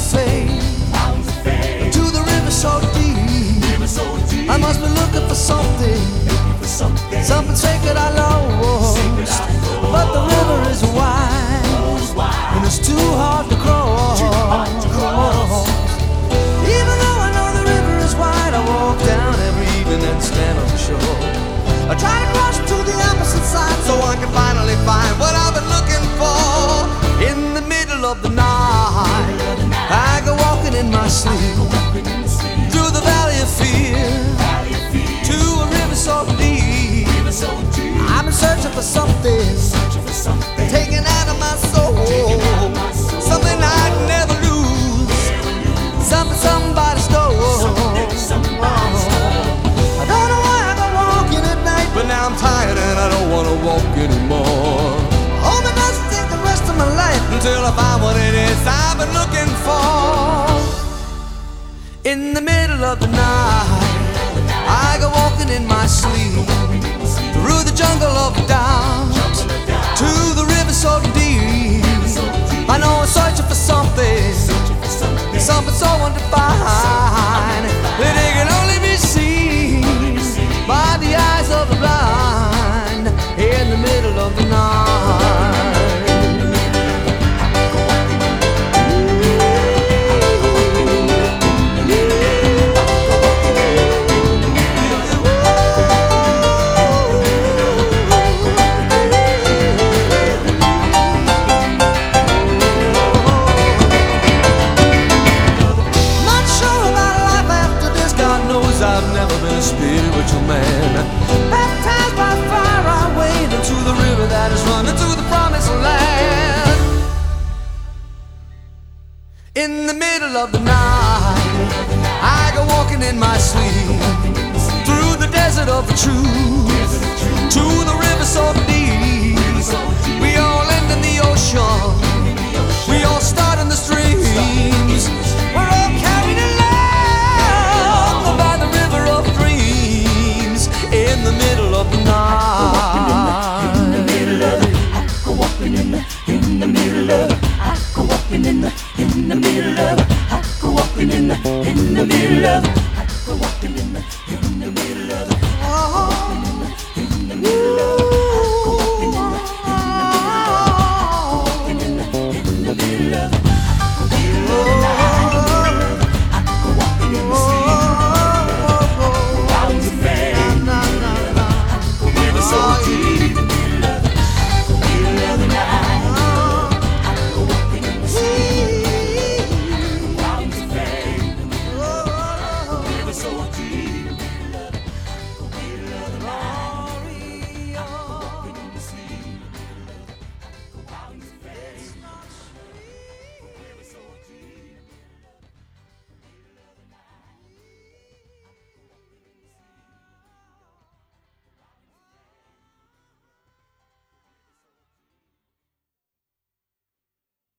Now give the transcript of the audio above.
of faith, to the river so deep. River so deep. I must be looking for something, looking for something, something sacred I lost. Sacred But the river is wide, wide, and it's too hard to cross. Too hard to cross. Even though I know the river is wide, I walk down every evening and stand on the shore. I try to cross to the opposite side so I can finally find what I've been looking for in the middle of the night. Until I find what it is I've been looking for. In the middle of the night, I go walking in my sleep through the jungle of doubt to the river so deep. I know I'm searching for something, something so undefined spiritual man. Baptized by fire, I wade into the river that is running to the promised land. In the middle of the night, I go walking in my sleep through the desert of the truth to the river so deep. In the middle of I go walking in the in the middle of I go walking in the in the middle of